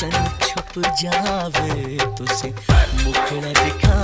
चन छुप जावे तुसे मुखड़ा दिखा